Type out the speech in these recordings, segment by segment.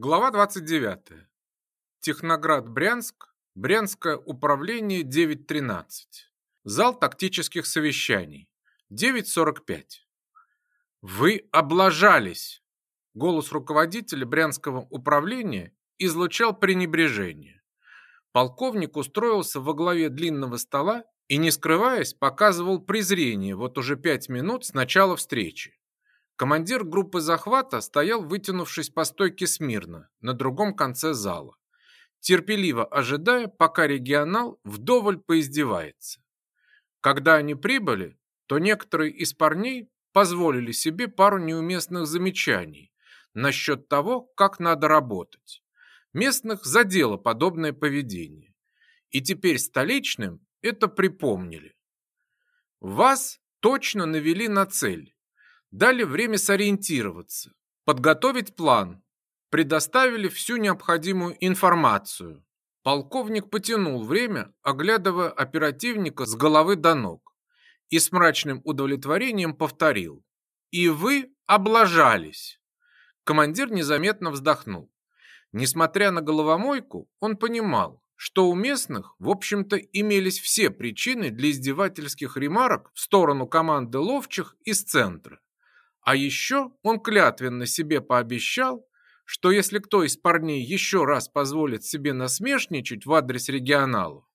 Глава 29. Техноград, Брянск. Брянское управление 9.13. Зал тактических совещаний. 9.45. «Вы облажались!» Голос руководителя Брянского управления излучал пренебрежение. Полковник устроился во главе длинного стола и, не скрываясь, показывал презрение вот уже пять минут с начала встречи. Командир группы захвата стоял, вытянувшись по стойке смирно, на другом конце зала, терпеливо ожидая, пока регионал вдоволь поиздевается. Когда они прибыли, то некоторые из парней позволили себе пару неуместных замечаний насчет того, как надо работать. Местных задело подобное поведение. И теперь столичным это припомнили. «Вас точно навели на цель», дали время сориентироваться, подготовить план, предоставили всю необходимую информацию. Полковник потянул время, оглядывая оперативника с головы до ног, и с мрачным удовлетворением повторил. «И вы облажались!» Командир незаметно вздохнул. Несмотря на головомойку, он понимал, что у местных, в общем-то, имелись все причины для издевательских ремарок в сторону команды ловчих из центра. А еще он клятвенно себе пообещал, что если кто из парней еще раз позволит себе насмешничать в адрес регионалу,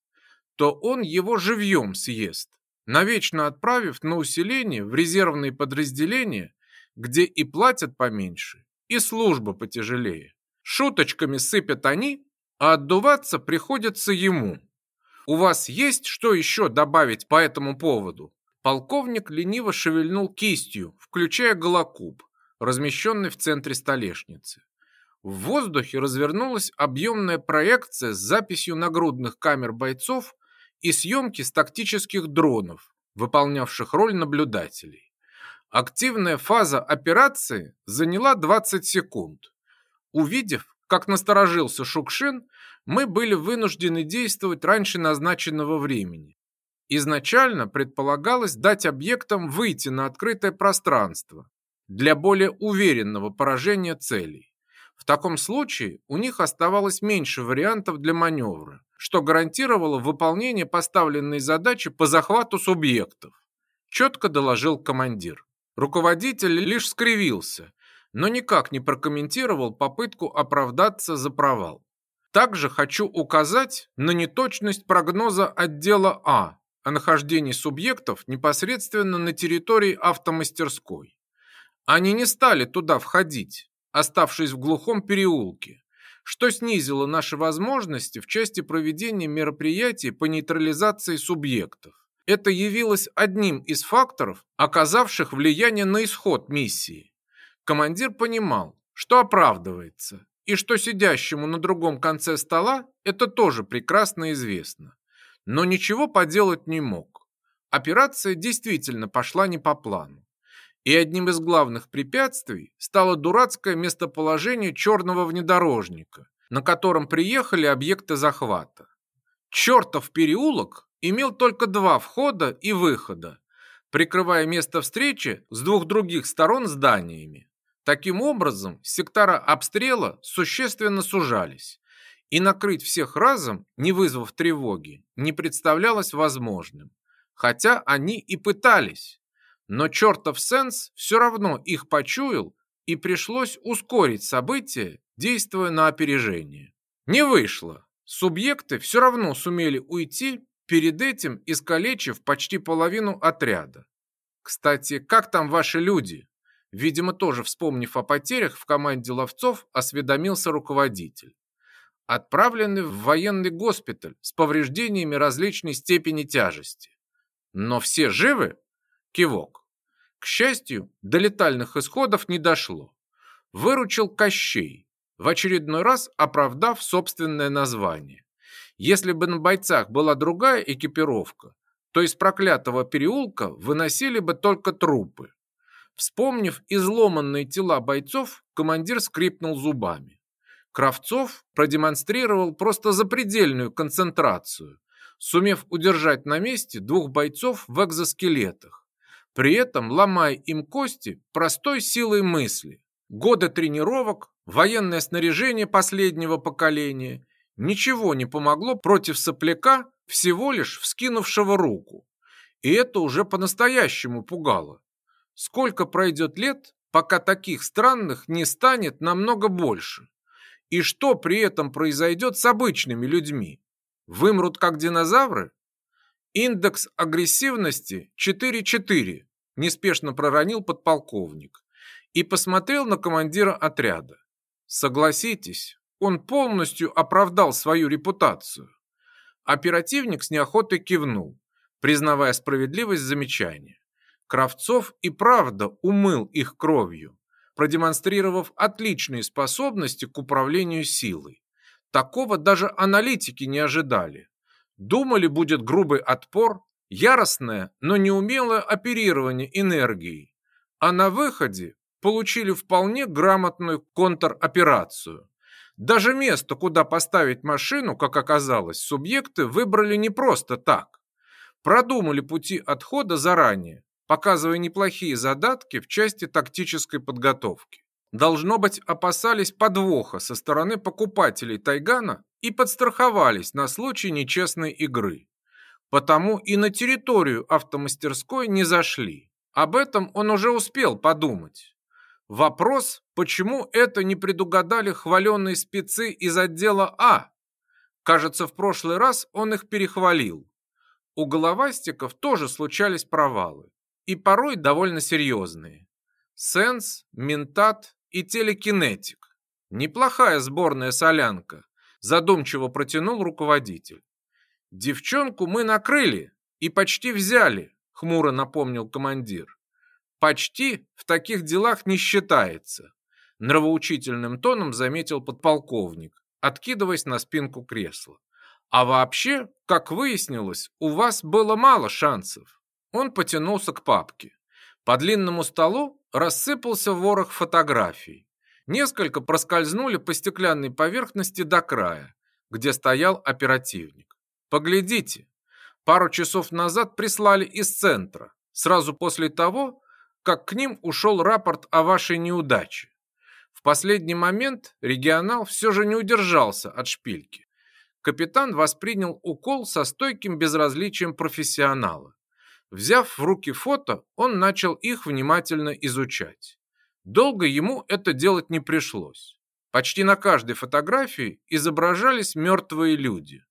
то он его живьем съест, навечно отправив на усиление в резервные подразделения, где и платят поменьше, и служба потяжелее. Шуточками сыпят они, а отдуваться приходится ему. У вас есть что еще добавить по этому поводу? Полковник лениво шевельнул кистью, включая голокуб, размещенный в центре столешницы. В воздухе развернулась объемная проекция с записью нагрудных камер бойцов и съемки с тактических дронов, выполнявших роль наблюдателей. Активная фаза операции заняла 20 секунд. Увидев, как насторожился Шукшин, мы были вынуждены действовать раньше назначенного времени Изначально предполагалось дать объектам выйти на открытое пространство для более уверенного поражения целей. В таком случае у них оставалось меньше вариантов для маневра, что гарантировало выполнение поставленной задачи по захвату субъектов, четко доложил командир. Руководитель лишь скривился, но никак не прокомментировал попытку оправдаться за провал. Также хочу указать на неточность прогноза отдела А о нахождении субъектов непосредственно на территории автомастерской. Они не стали туда входить, оставшись в глухом переулке, что снизило наши возможности в части проведения мероприятий по нейтрализации субъектов. Это явилось одним из факторов, оказавших влияние на исход миссии. Командир понимал, что оправдывается, и что сидящему на другом конце стола это тоже прекрасно известно но ничего поделать не мог. Операция действительно пошла не по плану. И одним из главных препятствий стало дурацкое местоположение черного внедорожника, на котором приехали объекты захвата. Чертов переулок имел только два входа и выхода, прикрывая место встречи с двух других сторон зданиями. Таким образом, сектора обстрела существенно сужались и накрыть всех разом, не вызвав тревоги, не представлялось возможным. Хотя они и пытались. Но чертов Сенс все равно их почуял, и пришлось ускорить события, действуя на опережение. Не вышло. Субъекты все равно сумели уйти, перед этим искалечив почти половину отряда. Кстати, как там ваши люди? Видимо, тоже вспомнив о потерях в команде ловцов, осведомился руководитель отправлены в военный госпиталь с повреждениями различной степени тяжести. Но все живы? Кивок. К счастью, до летальных исходов не дошло. Выручил Кощей, в очередной раз оправдав собственное название. Если бы на бойцах была другая экипировка, то из проклятого переулка выносили бы только трупы. Вспомнив изломанные тела бойцов, командир скрипнул зубами. Кравцов продемонстрировал просто запредельную концентрацию, сумев удержать на месте двух бойцов в экзоскелетах, при этом ломая им кости простой силой мысли. Годы тренировок, военное снаряжение последнего поколения ничего не помогло против сопляка, всего лишь вскинувшего руку. И это уже по-настоящему пугало. Сколько пройдет лет, пока таких странных не станет намного больше? и что при этом произойдет с обычными людьми? Вымрут как динозавры? Индекс агрессивности 4-4, неспешно проронил подполковник и посмотрел на командира отряда. Согласитесь, он полностью оправдал свою репутацию. Оперативник с неохотой кивнул, признавая справедливость замечания. Кравцов и правда умыл их кровью, продемонстрировав отличные способности к управлению силой. Такого даже аналитики не ожидали. Думали, будет грубый отпор, яростное, но неумелое оперирование энергией. А на выходе получили вполне грамотную контроперацию. Даже место, куда поставить машину, как оказалось, субъекты выбрали не просто так. Продумали пути отхода заранее, показывая неплохие задатки в части тактической подготовки. Должно быть, опасались подвоха со стороны покупателей Тайгана и подстраховались на случай нечестной игры. Потому и на территорию автомастерской не зашли. Об этом он уже успел подумать. Вопрос, почему это не предугадали хваленные спецы из отдела А? Кажется, в прошлый раз он их перехвалил. У головастиков тоже случались провалы и порой довольно серьезные. Сенс, ментат и телекинетик. Неплохая сборная солянка, задумчиво протянул руководитель. Девчонку мы накрыли и почти взяли, хмуро напомнил командир. Почти в таких делах не считается, нравоучительным тоном заметил подполковник, откидываясь на спинку кресла. А вообще, как выяснилось, у вас было мало шансов. Он потянулся к папке. По длинному столу рассыпался ворох фотографий. Несколько проскользнули по стеклянной поверхности до края, где стоял оперативник. Поглядите, пару часов назад прислали из центра, сразу после того, как к ним ушел рапорт о вашей неудаче. В последний момент регионал все же не удержался от шпильки. Капитан воспринял укол со стойким безразличием профессионала. Взяв в руки фото, он начал их внимательно изучать. Долго ему это делать не пришлось. Почти на каждой фотографии изображались мертвые люди.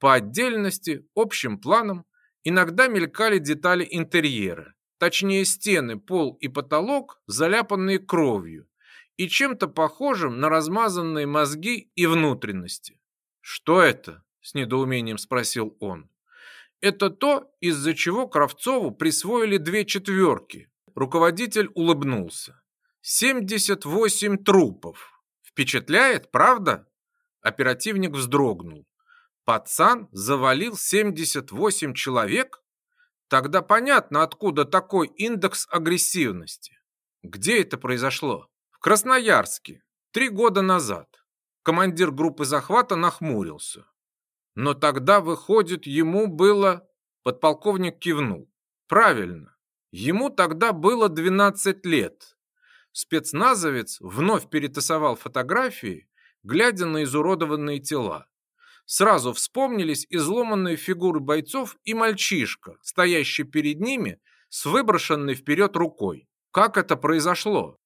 По отдельности, общим планом, иногда мелькали детали интерьера, точнее стены, пол и потолок, заляпанные кровью и чем-то похожим на размазанные мозги и внутренности. «Что это?» – с недоумением спросил он. Это то, из-за чего Кравцову присвоили две четверки. Руководитель улыбнулся. 78 трупов. Впечатляет, правда? Оперативник вздрогнул. Пацан завалил 78 человек? Тогда понятно, откуда такой индекс агрессивности. Где это произошло? В Красноярске. Три года назад. Командир группы захвата нахмурился. Но тогда, выходит, ему было... Подполковник кивнул. Правильно. Ему тогда было 12 лет. Спецназовец вновь перетасовал фотографии, глядя на изуродованные тела. Сразу вспомнились изломанные фигуры бойцов и мальчишка, стоящий перед ними с выброшенной вперед рукой. Как это произошло?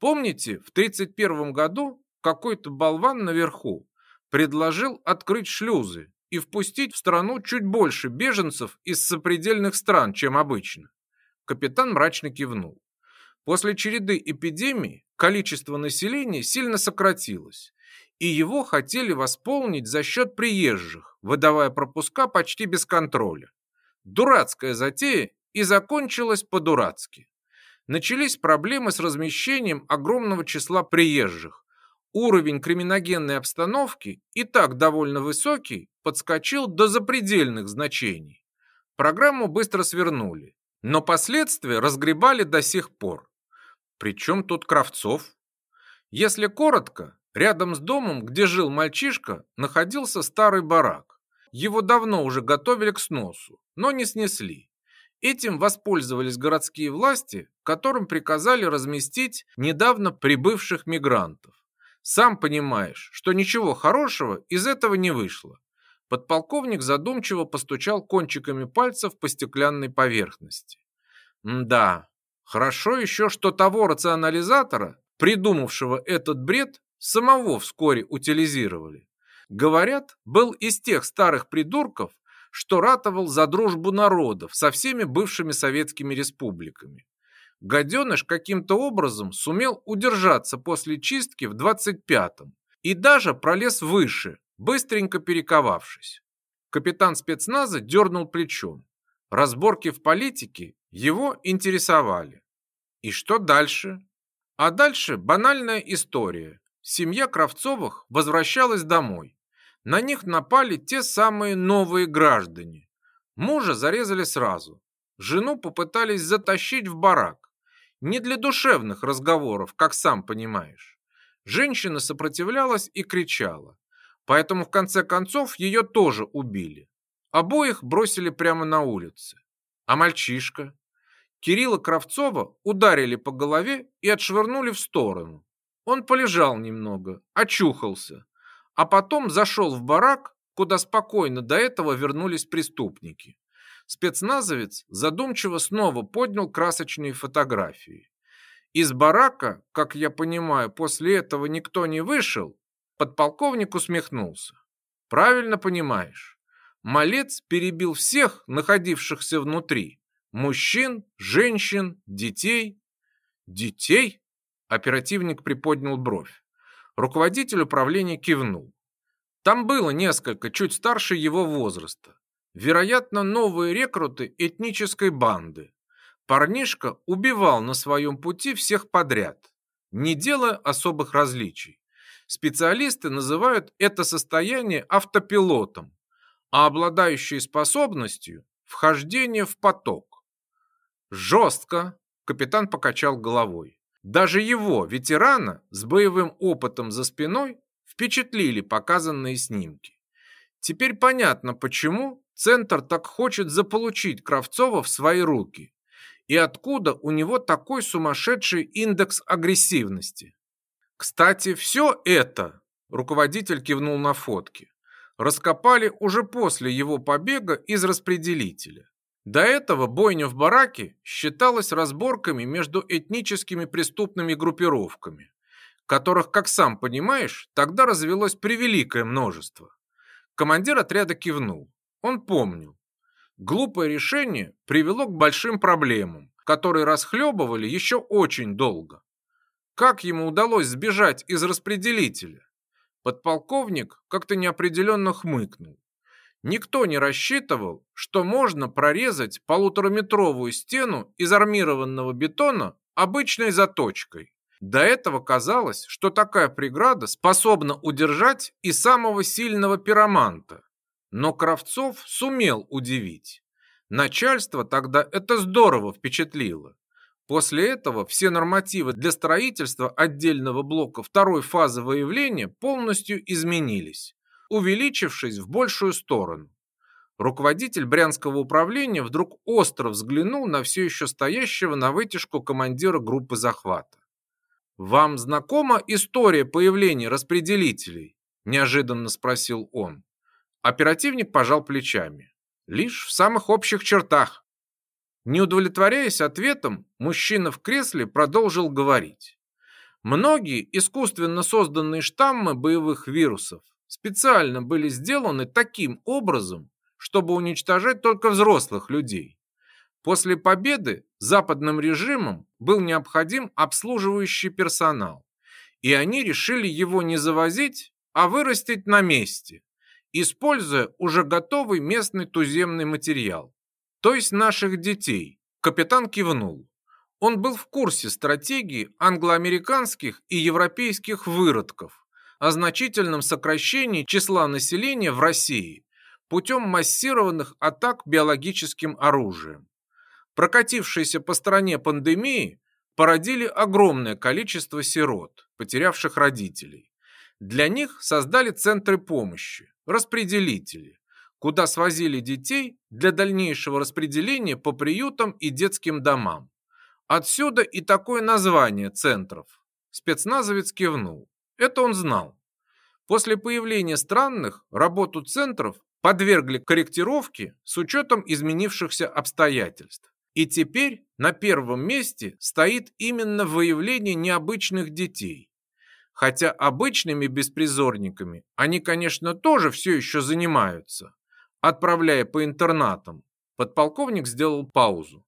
Помните, в 31 году какой-то болван наверху предложил открыть шлюзы и впустить в страну чуть больше беженцев из сопредельных стран, чем обычно. Капитан мрачно кивнул. После череды эпидемий количество населения сильно сократилось, и его хотели восполнить за счет приезжих, выдавая пропуска почти без контроля. Дурацкая затея и закончилась по-дурацки. Начались проблемы с размещением огромного числа приезжих, Уровень криминогенной обстановки, и так довольно высокий, подскочил до запредельных значений. Программу быстро свернули, но последствия разгребали до сих пор. Причем тут Кравцов? Если коротко, рядом с домом, где жил мальчишка, находился старый барак. Его давно уже готовили к сносу, но не снесли. Этим воспользовались городские власти, которым приказали разместить недавно прибывших мигрантов. Сам понимаешь, что ничего хорошего из этого не вышло. Подполковник задумчиво постучал кончиками пальцев по стеклянной поверхности. Да, хорошо еще, что того рационализатора, придумавшего этот бред, самого вскоре утилизировали. Говорят, был из тех старых придурков, что ратовал за дружбу народов со всеми бывшими советскими республиками. Гаденыш каким-то образом сумел удержаться после чистки в 25-м и даже пролез выше, быстренько перековавшись. Капитан спецназа дернул плечом. Разборки в политике его интересовали. И что дальше? А дальше банальная история. Семья Кравцовых возвращалась домой. На них напали те самые новые граждане. Мужа зарезали сразу. Жену попытались затащить в барак. Не для душевных разговоров, как сам понимаешь. Женщина сопротивлялась и кричала. Поэтому в конце концов ее тоже убили. Обоих бросили прямо на улице. А мальчишка? Кирилла Кравцова ударили по голове и отшвырнули в сторону. Он полежал немного, очухался, а потом зашел в барак, куда спокойно до этого вернулись преступники. Спецназовец задумчиво снова поднял красочные фотографии. Из барака, как я понимаю, после этого никто не вышел, подполковник усмехнулся. Правильно понимаешь. Малец перебил всех, находившихся внутри. Мужчин, женщин, детей. Детей? Оперативник приподнял бровь. Руководитель управления кивнул. Там было несколько чуть старше его возраста вероятно, новые рекруты этнической банды. Парнишка убивал на своем пути всех подряд, не делая особых различий. Специалисты называют это состояние автопилотом, а обладающие способностью – вхождение в поток. Жестко, капитан покачал головой. Даже его, ветерана, с боевым опытом за спиной, впечатлили показанные снимки. Теперь понятно, почему Центр так хочет заполучить Кравцова в свои руки. И откуда у него такой сумасшедший индекс агрессивности? Кстати, все это, руководитель кивнул на фотки, раскопали уже после его побега из распределителя. До этого бойня в бараке считалась разборками между этническими преступными группировками, которых, как сам понимаешь, тогда развелось превеликое множество. Командир отряда кивнул. Он помнил. Глупое решение привело к большим проблемам, которые расхлебывали еще очень долго. Как ему удалось сбежать из распределителя? Подполковник как-то неопределенно хмыкнул. Никто не рассчитывал, что можно прорезать полутораметровую стену из армированного бетона обычной заточкой. До этого казалось, что такая преграда способна удержать и самого сильного пироманта. Но Кравцов сумел удивить. Начальство тогда это здорово впечатлило. После этого все нормативы для строительства отдельного блока второй фазы выявления полностью изменились, увеличившись в большую сторону. Руководитель Брянского управления вдруг остро взглянул на все еще стоящего на вытяжку командира группы захвата. «Вам знакома история появления распределителей?» – неожиданно спросил он. Оперативник пожал плечами. Лишь в самых общих чертах. Не удовлетворяясь ответом, мужчина в кресле продолжил говорить. Многие искусственно созданные штаммы боевых вирусов специально были сделаны таким образом, чтобы уничтожать только взрослых людей. После победы западным режимом был необходим обслуживающий персонал, и они решили его не завозить, а вырастить на месте используя уже готовый местный туземный материал, то есть наших детей. Капитан кивнул. Он был в курсе стратегии англоамериканских и европейских выродков о значительном сокращении числа населения в России путем массированных атак биологическим оружием. Прокатившиеся по стране пандемии породили огромное количество сирот, потерявших родителей. Для них создали центры помощи, распределители, куда свозили детей для дальнейшего распределения по приютам и детским домам. Отсюда и такое название центров. Спецназовец кивнул. Это он знал. После появления странных работу центров подвергли корректировке с учетом изменившихся обстоятельств. И теперь на первом месте стоит именно выявление необычных детей, хотя обычными беспризорниками они, конечно, тоже все еще занимаются, отправляя по интернатам. Подполковник сделал паузу.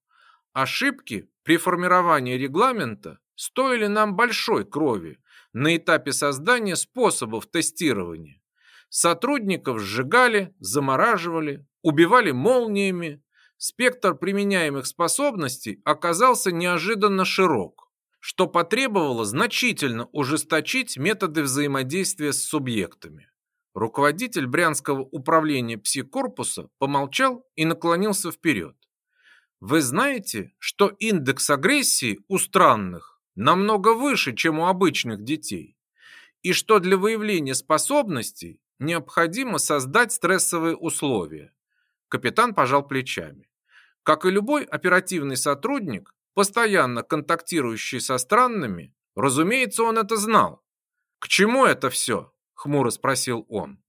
Ошибки при формировании регламента стоили нам большой крови на этапе создания способов тестирования. Сотрудников сжигали, замораживали, убивали молниями. Спектр применяемых способностей оказался неожиданно широк что потребовало значительно ужесточить методы взаимодействия с субъектами. Руководитель Брянского управления псикорпуса помолчал и наклонился вперед. Вы знаете, что индекс агрессии у странных намного выше, чем у обычных детей, и что для выявления способностей необходимо создать стрессовые условия. Капитан пожал плечами. Как и любой оперативный сотрудник, постоянно контактирующий со странными, разумеется, он это знал. «К чему это все?» – хмуро спросил он.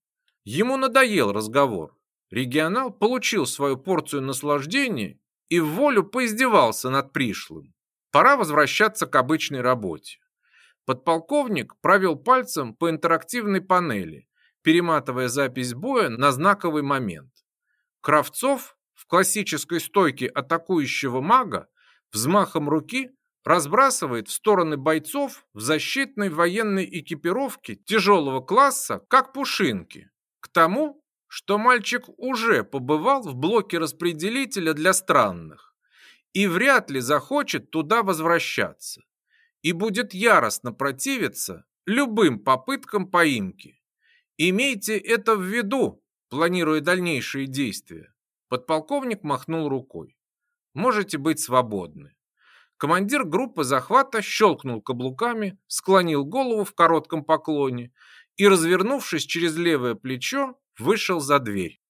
Ему надоел разговор. Регионал получил свою порцию наслаждения и в волю поиздевался над пришлым. Пора возвращаться к обычной работе. Подполковник провел пальцем по интерактивной панели, перематывая запись боя на знаковый момент. Кравцов в классической стойке атакующего мага взмахом руки разбрасывает в стороны бойцов в защитной военной экипировке тяжелого класса, как пушинки. К тому, что мальчик уже побывал в блоке распределителя для странных и вряд ли захочет туда возвращаться и будет яростно противиться любым попыткам поимки. Имейте это в виду, планируя дальнейшие действия. Подполковник махнул рукой. Можете быть свободны». Командир группы захвата щелкнул каблуками, склонил голову в коротком поклоне и, развернувшись через левое плечо, вышел за дверь.